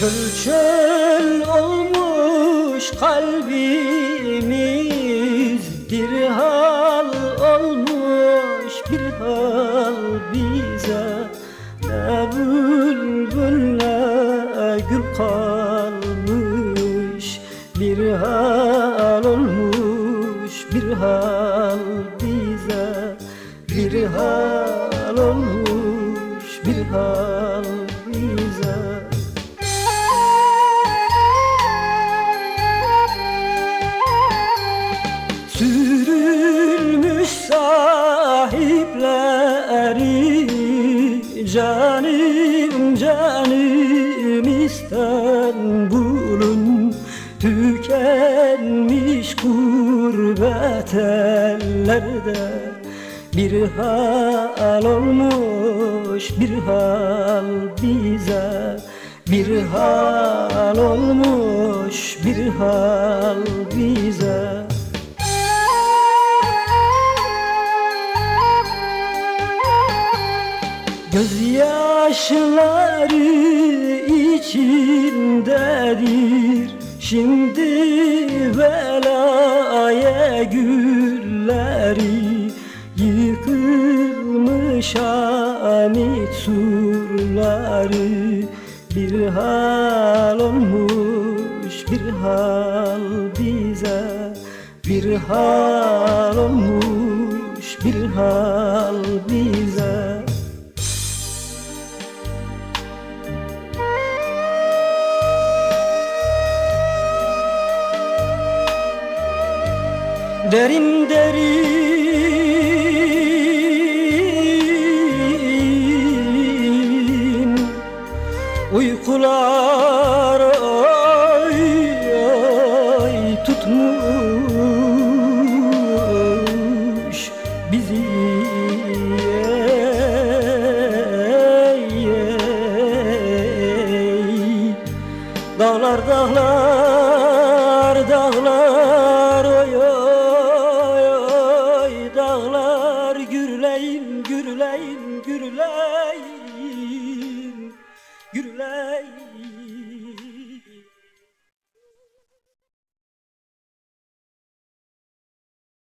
Çöl çöl olmuş kalbimiz. Bir hal olmuş bir hal bize. Ne bülbül ne gül kalmış. Bir hal olmuş bir hal bize. Bir hal olmuş bir hal Sürülmüş sahipleri Canım canım İstanbul'un Tükenmiş gurbet ellerde Bir hal olmuş bir hal bize Bir hal olmuş bir hal bize Gözyaşları içindedir. Şimdi belaya gülleri Yıkılmış amit surları. Bir hal olmuş bir hal bize. Bir hal olmuş bir hal bize Derin derin Uykular ay, ay tutmuş bizi. Dağlar dağlar dağlar gürleyin gürleyin gürleyin